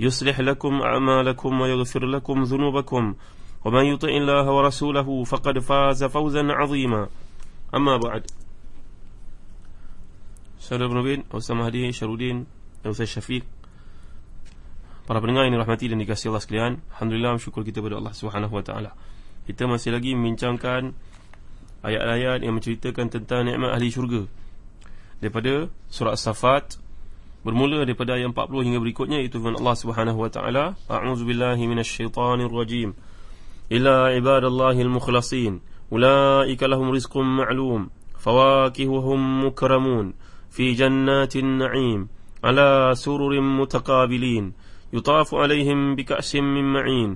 يصلح لكم أعمالكم ويغفر لكم ذنوبكم ومن يطع الله ورسوله فقد فاز فوزا عظيما أما بعد Saudara Nubin, Ustaz Mahdi, Syarudin dan Ustaz Syafiq Para pendengar yang dirahmati dan dikasihi Allah sekalian Alhamdulillah, syukur kita kepada Allah Subhanahu Wa Taala. Kita masih lagi membincangkan Ayat-ayat yang menceritakan tentang nikmat ahli syurga Daripada surah As-Safat Bermula daripada ayat 40 hingga berikutnya itu firman Allah Subhanahu wa taala, a'udzubillahi minasyaitonir rajim. Ila ibadallahil mukhlasin, ulaika lahum rizqun ma'lum, fawakihuhum mukramun. Fi jannatin na'im, ala sururin mutaqabilin, yutafu alaihim bika'sin min ma'in,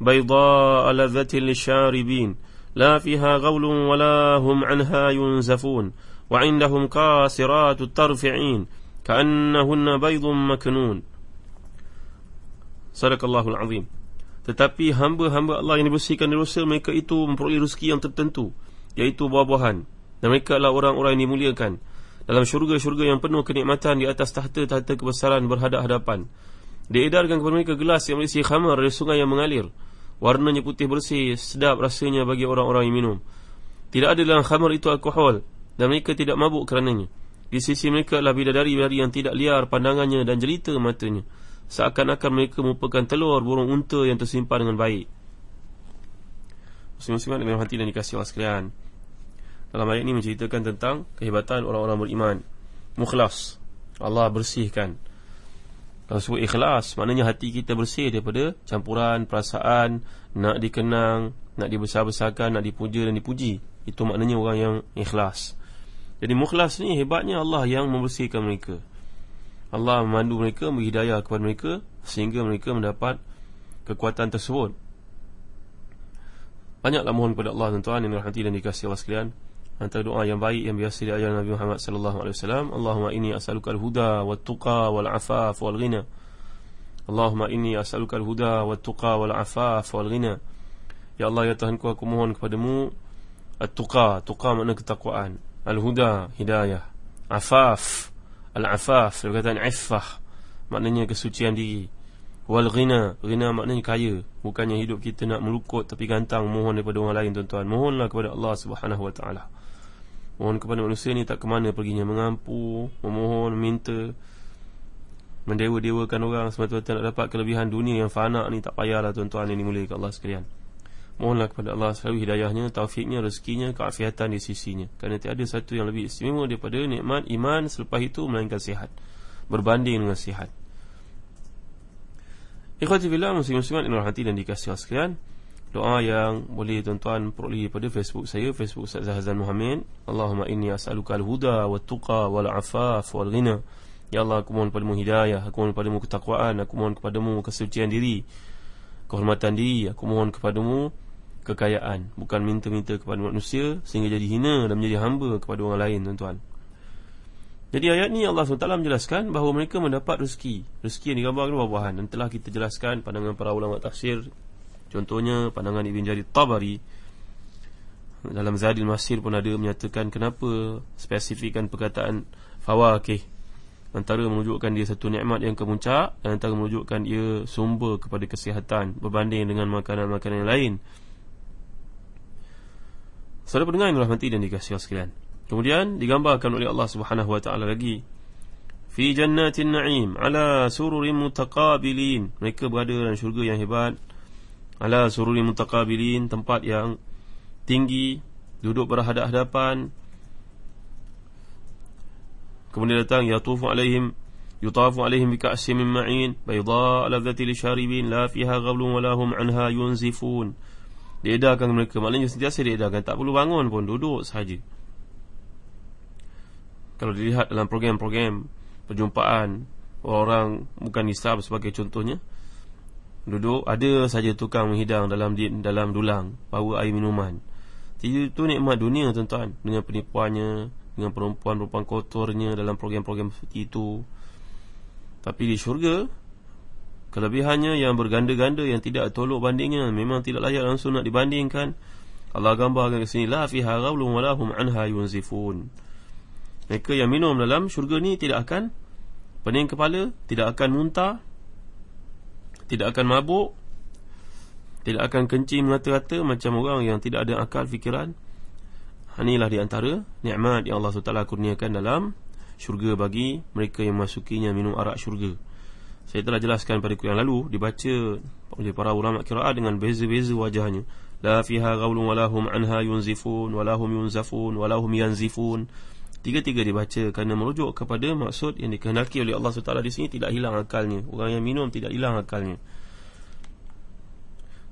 baydha'a ladhatil sharibin, la fiha ghawlun wala hum 'anha yunzafun, wa 'indahum qasiratut tarfi'in ka'annahunna baydun maknun sadaqallahu azim. tetapi hamba-hamba Allah yang dibersihkan dari dosa mereka itu memperoleh rezeki yang tertentu iaitu buah-buahan. Dan mereka adalah orang-orang yang dimuliakan. Dalam syurga-syurga yang penuh kenikmatan di atas tahta-tahta kebesaran berhadap-hadapan. Diedarkan kepada mereka gelas yang berisi khamar dari sungai yang mengalir. Warnanya putih bersih sedap rasanya bagi orang-orang yang minum. Tidak ada dalam khamar itu alkohol. Dan mereka tidak mabuk kerananya. Di sisi mereka adalah bidadari-bidadari yang tidak liar pandangannya dan jelita matanya. Seakan-akan mereka merupakan telur burung unta yang tersimpan dengan baik. Muslim-muslimat dengan hati dan dikasih Allah sekalian. Dalam ayat ini menceritakan tentang kehebatan orang-orang beriman Mukhlas Allah bersihkan Kalau sebut ikhlas Maknanya hati kita bersih daripada campuran perasaan Nak dikenang Nak dibesar-besarkan Nak dipuja dan dipuji Itu maknanya orang yang ikhlas Jadi mukhlas ni hebatnya Allah yang membersihkan mereka. Allah memandu mereka Memberi hidayah kepada mereka Sehingga mereka mendapat kekuatan tersebut. Banyaklah mohon kepada Allah tuan-tuan Yang dirahmati dan dikasih Allah sekalian antara doa yang baik yang biasa diajar Nabi Muhammad sallallahu alaihi wasallam. Allahumma inni as'aluka al-huda wat-tuqa wal-'afaf wal-ghina Allahumma inni as'aluka al-huda wat-tuqa wal-'afaf wal-ghina Ya Allah ya Tuhanku aku mohon kepadamu at-tuqa. Tuqa makna ketakwaan al-huda hidayah. Afaf. Al-afaf perkataan iffah maknanya kesucian diri. Wal-ghina. Ghina maknanya kaya. Bukannya hidup kita nak melukut tapi gantang mohon daripada orang lain tuan-tuan. Mohonlah kepada Allah Subhanahu taala. Mohon kepada manusia ni tak ke mana perginya. Mengampu, memohon, minta Mendewa-dewakan orang Semata-mata nak dapat kelebihan dunia yang fana ni Tak payahlah tuan-tuan. Yang dimulai ke Allah sekalian Mohonlah kepada Allah selalu hidayahnya Taufiknya, rezekinya, keafiatan di sisinya. Kerana tiada satu yang lebih istimewa Daripada nikmat iman selepas itu Melainkan sihat. Berbanding dengan sihat. Ikhwatifillah muslim-muslimat Inul hati dan dikasih sekalian doa yang boleh tuan-tuan peroleh pada Facebook saya Facebook Ustaz Zahazan Muhammad. Allahumma inni as'aluka al-huda wat-tuqa wal-afaf wal-ghina ya Allah aku mohon padamu hidayah aku mohon padamu ketakwaan aku mohon kepadamu kesucian diri kehormatan diri. Aku mohon kepadamu kekayaan bukan minta-minta kepada manusia sehingga jadi hina dan menjadi hamba kepada orang lain tuan-tuan. Jadi ayat ni Allah SWT menjelaskan bahawa mereka mendapat rezeki. Rezeki yang digambarkan buah-buahan Dan telah kita jelaskan pandangan para ulama tafsir. Contohnya pandangan Ibn Jarir Tabari. Dalam Zadil Masir pun ada menyatakan kenapa spesifikkan perkataan fawakih. Antara menunjukkan dia satu nikmat yang kemuncak dan antara menunjukkan ia sumber kepada kesihatan berbanding dengan makanan-makanan yang lain. Saudara pendengar yang dirahmati dan dikasihi sekalian. Kemudian digambarkan oleh Allah Subhanahu wa taala lagi fi jannatin na'im ala sururin mutaqabilin. Mereka berada dalam syurga yang hebat ala sururi mutaqabilin tempat yang tinggi duduk berhadap-hadapan kemudian datang yatufu alaihim yutafu alaihim bika'sin min ma'in bayda ladzati lisharibin la fiha ghablun wa lahum anha yunzifun diedarkan mereka. Maknanya sentiasa diedarkan. Tak perlu bangun pun duduk saja kalau dilihat dalam program-program perjumpaan orang bukan nisab sebagai contohnya duduk ada saja tukang menghidang dalam dalam dulang bawa air minuman. Itu nikmat dunia tuan-tuan. Dengan penipuannya dengan perempuan-perempuan kotornya dalam program-program seperti itu. Tapi di syurga kelebihannya yang berganda-ganda yang tidak tolok bandingnya memang tidak layak langsung nak dibandingkan. Allah gambarkan ke sini la fiha ghawlun wa lahum anha yunzifun. Mereka yang minum dalam syurga ni tidak akan pening kepala tidak akan muntah tidak akan mabuk tidak akan kencing mengata-kata macam orang yang tidak ada akal fikiran. Inilah di antara nikmat yang Allah SWT kurniakan dalam syurga bagi mereka yang masukinya minum arak syurga saya telah jelaskan pada kuliah lalu dibaca oleh para ulama kiraat dengan beza-beza wajahnya la fiha ghawlun walahum anha yunzifun walahum yunzafun walahum yanzifun Tiga-tiga dibaca kerana merujuk kepada maksud yang dikehendaki oleh Allah SWT di sini tidak hilang akalnya. Orang yang minum tidak hilang akalnya.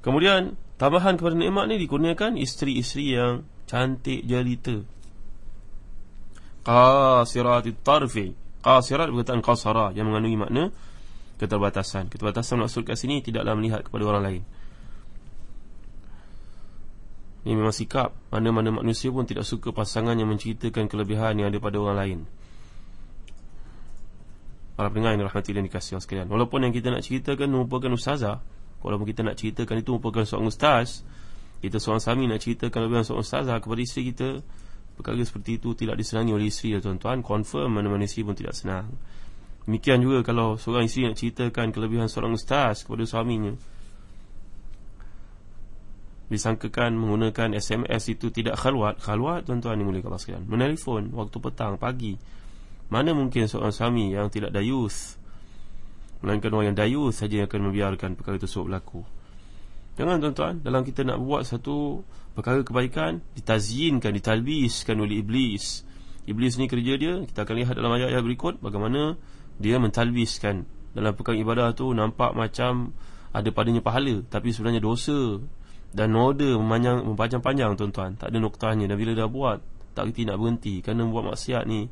Kemudian tambahan kepada nikmat ni dikurniakan isteri-isteri yang cantik jelita. Qasiratit tarfi. Qasirat berkaitan qasara yang mengandungi makna keterbatasan. Keterbatasan maksud kat sini tidaklah melihat kepada orang lain. Ini memang sikap Mana-mana manusia pun tidak suka pasangan yang menceritakan kelebihan yang ada pada orang lain Para pendengar yang rahmati dan dikasih sekalian Walaupun yang kita nak ceritakan merupakan ustazah Walaupun kita nak ceritakan itu merupakan seorang ustaz Kita seorang sami nak ceritakan kelebihan seorang ustazah kepada isteri kita Perkara seperti itu tidak disenangi oleh isteri ya tuan-tuan Confirm mana-mana isteri pun tidak senang Demikian juga kalau seorang isteri nak ceritakan kelebihan seorang ustaz kepada suaminya. Disangkakan menggunakan SMS itu tidak khalwat. Khalwat tuan-tuan ni mulia Allah sekalian. Menelpon waktu petang pagi. Mana mungkin seorang suami yang tidak dayus melainkan orang yang dayus saja yang akan membiarkan perkara itu berlaku. Jangan tuan-tuan dalam kita nak buat satu perkara kebaikan ditazyinkan ditalbiskan oleh iblis. Iblis ni kerja dia kita akan lihat dalam ayat-ayat berikut bagaimana dia mentalbiskan dalam perkara ibadah tu nampak macam ada padanya pahala tapi sebenarnya dosa dan noda memanjang mempanjang-panjang tuan-tuan. Tak ada noktahnya. Dan bila dah buat tak reti nak berhenti. Kerana buat maksiat ni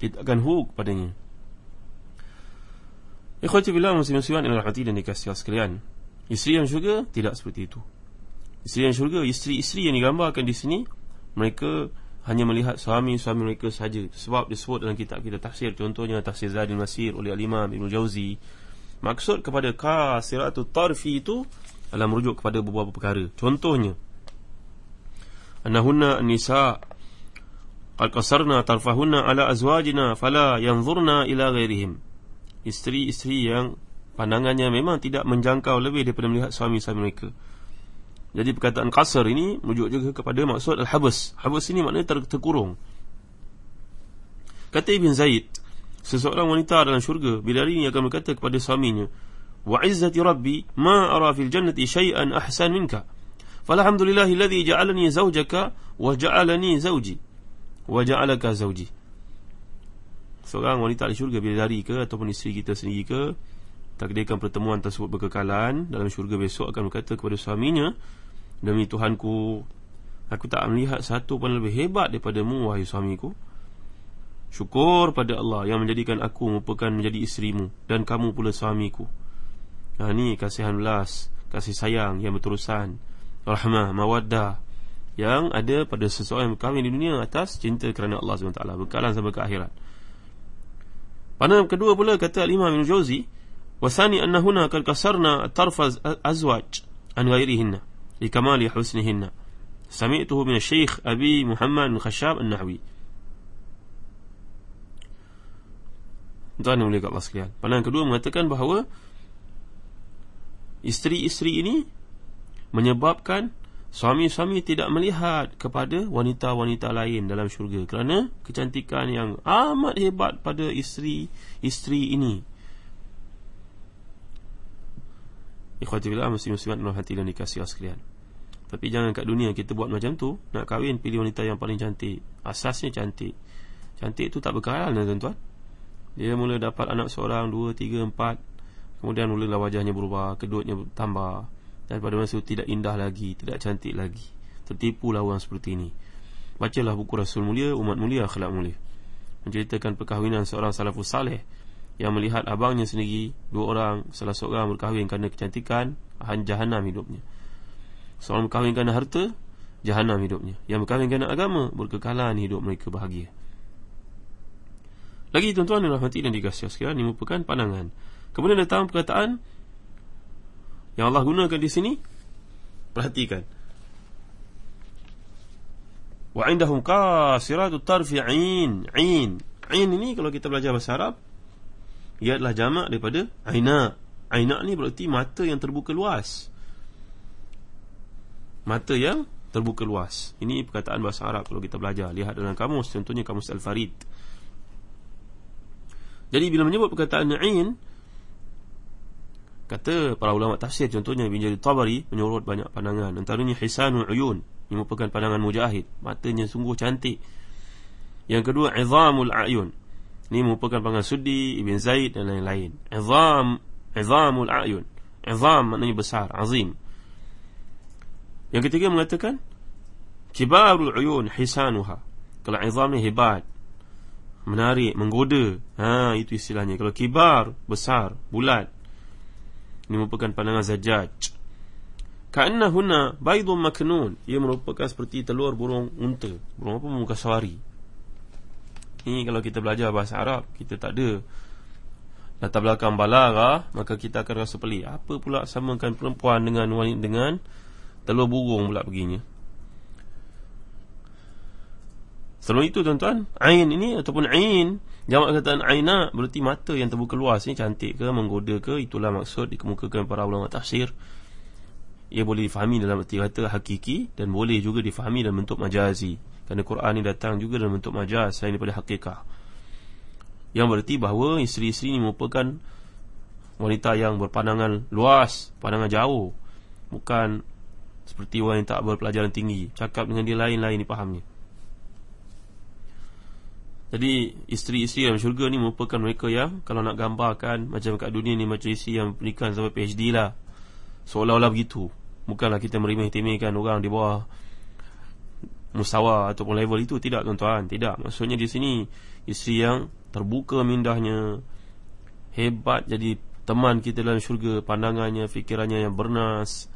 kita akan hook padanya. Ikhwati billah muslim-musliman ila rahmati dan dikasih sekalian. Isteri yang syurga tidak seperti itu. Isteri yang syurga isteri-isteri yang digambarkan di sini mereka hanya melihat suami-suami mereka saja sebab disebut dalam kitab kita tafsir contohnya tafsir Zadil Masir oleh Al-Imam Ibn Jauzi maksud kepada kasiratul tarfi itu adalah merujuk kepada beberapa perkara. Contohnya, annahunna nisa qad qasarna tarfahunna ala azwajina fala yanzurna ila ghairihim. Isteri-isteri yang pandangannya memang tidak menjangkau lebih daripada melihat suami-suami mereka. Jadi perkataan kasar ini merujuk juga kepada maksud al-habus Habs ini maknanya ter terkurung. Kata Ibn Zaid, seseorang wanita dalam syurga bila hari ini akan berkata kepada suaminya, "Wa 'izzati rabbi ma ara fil jannati shay'an ahsan minka. Falhamdulillahi alladhi ja'alani zawjaka wa ja'alani zawji wa ja'alaka zawji." Seorang wanita di syurga bila hari ke ataupun isteri kita sendiri ke Takdirkan pertemuan tersebut berkekalan Dalam syurga besok akan berkata kepada suaminya Demi Tuhanku Aku tak melihat satu pun lebih hebat Daripadamu wahai suamiku. Syukur pada Allah Yang menjadikan aku merupakan menjadi isterimu Dan kamu pula suamiku. Ha, ini kasihan belas Kasih sayang yang berterusan Rahmah, mawaddah Yang ada pada seseorang yang berkahwin di dunia Atas cinta kerana Allah SWT Bekalan sampai ke akhirat. Pandangan kedua pula kata Al-Imam Ibn Jawzi Wasani annahuna kal kasarna tarfaz azwaj An ghairihinna Likamali husnihinna. Sami'tuhu min syekh Abi Muhammad bin Khashab An-Nahwi. Tuan yang mulia Allah sekalian. Pandangan kedua mengatakan bahawa isteri-isteri ini menyebabkan suami-suami tidak melihat kepada wanita-wanita lain dalam syurga kerana kecantikan yang amat hebat pada isteri-isteri ini. Ikhwati billah muslim-muslimat dalam hati dan dikasih sekalian. Tapi jangan kat dunia kita buat macam tu Nak kahwin pilih wanita yang paling cantik. Asasnya cantik. Cantik tu tak berkaral tuan-tuan. Dia mula dapat anak seorang, dua, tiga, empat. Kemudian mulalah wajahnya berubah Kedutnya bertambah Dan pada masa itu tidak indah lagi Tidak cantik lagi. Tertipulah orang seperti ini. Bacalah buku Rasul Mulia Umat Mulia Akhlak Mulia. Menceritakan perkahwinan seorang salafus saleh Yang melihat abangnya sendiri Dua orang Salah seorang berkahwin kerana kecantikan Jahanam hidupnya. Seorang berkahwin kerana harta Jahanam hidupnya. Yang berkahwin kerana agama Berkekalan hidup mereka bahagia. Lagi tuan-tuan dan rahmati dan dikasih sekalian Ini merupakan pandangan. Kemudian datang perkataan Yang Allah gunakan di sini. Perhatikan. Wa indahum qasiratu tarfi ain ain. Ain ini kalau kita belajar bahasa Arab ia adalah jamak daripada aina aina ni berarti mata yang terbuka luas mata yang terbuka luas. Ini perkataan bahasa Arab kalau kita belajar. Lihat dalam kamus, contohnya kamus Al-Farid. Jadi bila menyebut perkataan Na'in, kata para ulama tafsir, contohnya Ibn Jari Tabari, menyorot banyak pandangan. Antaranya Hisanul Uyun, ini merupakan pandangan Mujahid. Matanya sungguh cantik. Yang kedua, Izamul A'yun. Ini merupakan pandangan Sudi, Ibn Zaid dan lain-lain. Izam, Izamul A'yun. Izam maknanya besar, azim. Yang ketiga mengatakan kibarul uyun hisanuha. Kalau izam ni hebat, menarik, menggoda. Ha itu istilahnya. Kalau kibar, besar, bulat. Ini merupakan pandangan Zajjaj. Ka'anna huna baydun maknun. Ia merupakan seperti telur burung unta. Burung apa? Muka sawari. Ini kalau kita belajar bahasa Arab, kita tak ada latar belakang balara, maka kita akan rasa pelik. Apa pula samakan perempuan dengan wanita dengan Telur burung pula perginya? Sebelum itu tuan-tuan Ain ini ataupun Ain Jamak kataan Aina Berarti mata yang terbuka luas ni Cantik ke, menggoda ke Itulah maksud dikemukakan para ulama tafsir. Ia boleh difahami dalam arti kata hakiki Dan boleh juga difahami dalam bentuk majazi Kerana Quran ini datang juga dalam bentuk majaz Selain daripada hakikah. Yang berarti bahawa isteri-isteri ini merupakan Wanita yang berpandangan luas Pandangan jauh. Bukan seperti orang yang tak berpelajaran tinggi. Cakap dengan dia lain-lain dipahamnya Jadi isteri-isteri dalam syurga ni merupakan mereka yang Kalau nak gambarkan macam kat dunia ni Macam isteri yang pernikahan sampai PhD lah. Seolah-olah begitu. Bukanlah kita merimeh-temehkan orang di bawah Musawa ataupun level itu Tidak tuan-tuan, tidak. Maksudnya di sini Isteri yang terbuka mindahnya Hebat jadi teman kita dalam syurga Pandangannya, fikirannya yang bernas.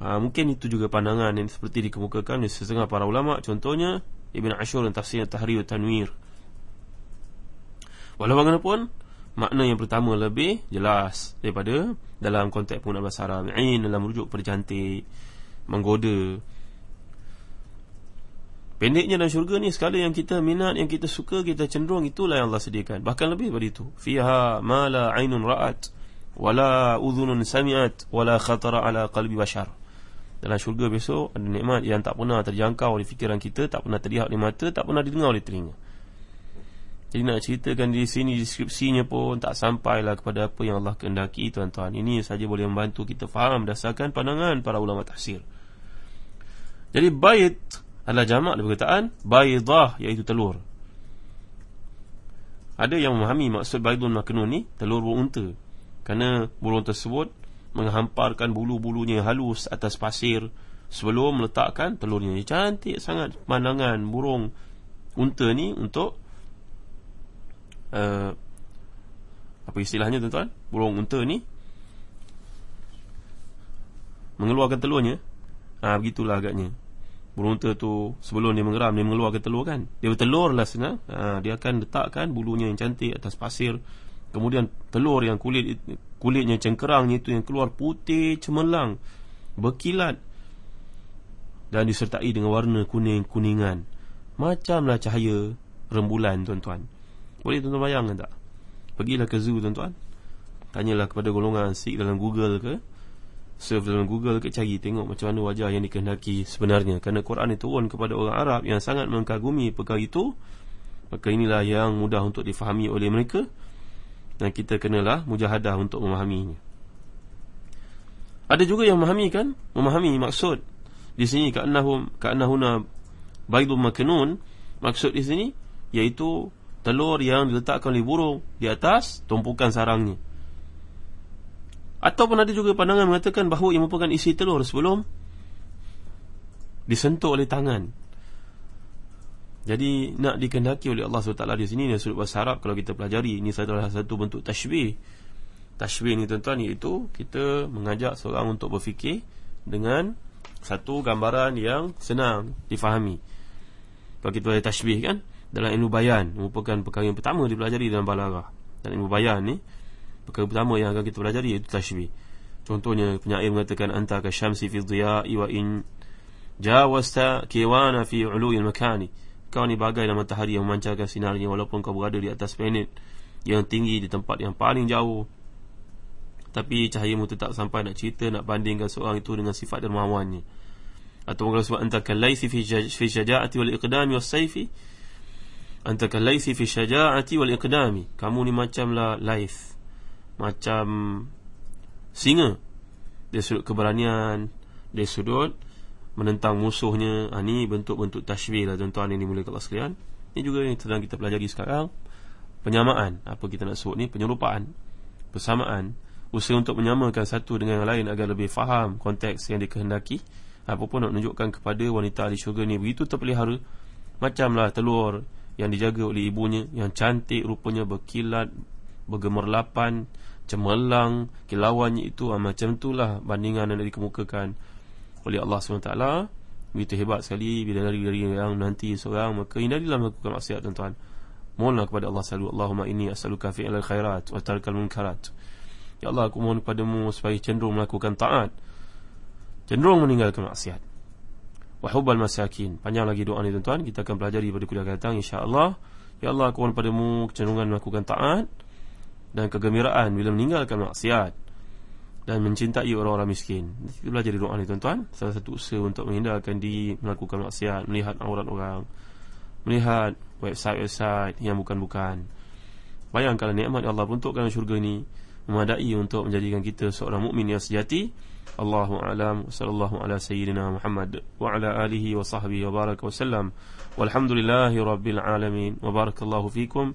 Ha, Mungkin itu juga pandangan yang seperti dikemukakan oleh setengah para ulama. Contohnya Ibn Ashur dan tafsir Tahrir Tanwir. Walau bagaimanapun Makna yang pertama lebih jelas Daripada dalam konteks penggunaan bahasa Arab Ain dalam merujuk kepada cantik Menggoda Pendeknya dalam syurga ni Sekali yang kita minat, yang kita suka Kita cenderung itulah yang Allah sediakan Bahkan lebih daripada itu Fiha ma la ainun ra'at Wala udhunun sami'at Wala khatara ala qalbi bashar dalam syurga besok ada nikmat yang tak pernah terjangkau oleh fikiran kita, tak pernah terlihat oleh mata, tak pernah didengar oleh telinga. Jadi nak ceritakan di sini deskripsinya pun tak sampailah kepada apa yang Allah kehendaki tuan-tuan. Ini saja boleh membantu kita faham berdasarkan pandangan para ulama tafsir. Jadi bait adalah jamak dari perkataan baidah iaitu telur. Ada yang memahami maksud baidun maknun ni telur burung unta. Kerana burung tersebut menghamparkan bulu-bulunya halus atas pasir sebelum meletakkan telurnya. Cantik sangat pemandangan burung unta ni untuk uh, apa istilahnya tuan-tuan? Burung unta ni mengeluarkan telurnya. Ha, begitulah agaknya. Burung unta tu sebelum dia mengeram dia mengeluarkan telur kan. Dia bertelur lah senang. Ha, dia akan letakkan bulunya yang cantik atas pasir. Kemudian telur yang kulit kulitnya cengkerangnya itu yang keluar putih cemerlang berkilat dan disertai dengan warna kuning-kuningan macamlah cahaya rembulan tuan-tuan boleh tuan-tuan bayangkan tak pergilah ke zoo tuan-tuan tanyalah kepada golongan sik dalam google ke surf dalam google ke cari tengok macam mana wajah yang dikehendaki sebenarnya. Kerana Quran itu turun kepada orang Arab yang sangat mengagumi perkara itu maka inilah yang mudah untuk difahami oleh mereka. Dan kita kenalah mujahadah untuk memahaminya. Ada juga yang memahami kan? Memahami maksud di sini ka'annahuna baydun maknun. Maksud di sini iaitu telur yang diletakkan oleh burung di atas tumpukan sarangnya ataupun ada juga pandangan mengatakan bahawa ia merupakan isi telur sebelum disentuh oleh tangan. Jadi nak dikendaki oleh Allah SWT di sini ni sudut bahasa Arab kalau kita pelajari ini adalah satu bentuk tashbih. Tashbih ni tuan-tuan iaitu kita mengajak seorang untuk berfikir dengan satu gambaran yang senang difahami. Kalau kita ada tashbih kan dalam ilmu bayan merupakan perkara yang pertama dipelajari dalam balaghah. Dan ilmu bayan ni perkara pertama yang akan kita pelajari iaitu tashbih. Contohnya penyair mengatakan anta ka syamsi fi dhiya'i wa in jawasta kiwana fi ulu'il makani kau ni bagai dalam matahari yang memancarkan sinarnya walaupun kau berada di atas planet yang tinggi di tempat yang paling jauh. Tapi cahayamu tetap sampai nak cerita nak bandingkan seorang itu dengan sifat dermawannya atau kalau sebab anta kalaisi fi syaja'ati wal iqdami was sayfi. Anta kalaisi fi syaja'ati wal iqdami. Kamu ni macamlah laith Macam Singa. Dari sudut keberanian Dari sudut Menentang musuhnya. Ha, Ini bentuk-bentuk tashbih lah Tuan-tuan ini mulai kelas sekalian. Ini juga yang sedang kita pelajari sekarang. Penyamaan. Apa kita nak sebut ni? Penyerupaan Persamaan. Usaha untuk menyamakan satu dengan yang lain Agar lebih faham konteks yang dikehendaki. Apapun nak menunjukkan kepada wanita ahli syurga ni Begitu terpelihara Macamlah telur yang dijaga oleh ibunya yang cantik rupanya berkilat bergemerlapan cemerlang kilauannya itu ah, macam itulah bandingan yang dikemukakan oleh Allah SWT. Begitu hebat sekali bila dari dari yang nanti seorang maka hindarilah melakukan maksiat tuan-tuan. Mohonlah kepada Allah selalu Allahumma inni as'aluka fi'lal khairat wa tarkal munkarat. Ya Allah aku mohon kepadamu supaya cenderung melakukan taat. Cenderung meninggalkan maksiat. Wahubal masakin. Panjang lagi doa ni tuan-tuan. Kita akan pelajari pada kuliah datang InsyaAllah Ya Allah aku mohon padamu Kecenderungan melakukan taat dan kegembiraan bila meninggalkan maksiat dan mencintai orang-orang miskin. itu belajar di doa ni tuan-tuan, salah satu usaha untuk menghindarkan diri melakukan maksiat, melihat aurat orang, melihat website-website yang bukan-bukan. Bayangkan nikmat Allah peruntukkan syurga ini memadai untuk menjadikan kita seorang mukmin yang sejati. Allahu a'lam sallallahu ala sayyidina Muhammad wa ala alihi wa sahbihi wa baraka wa sallam. Walhamdulillahirabbil alamin. Wabarakallahu fikum.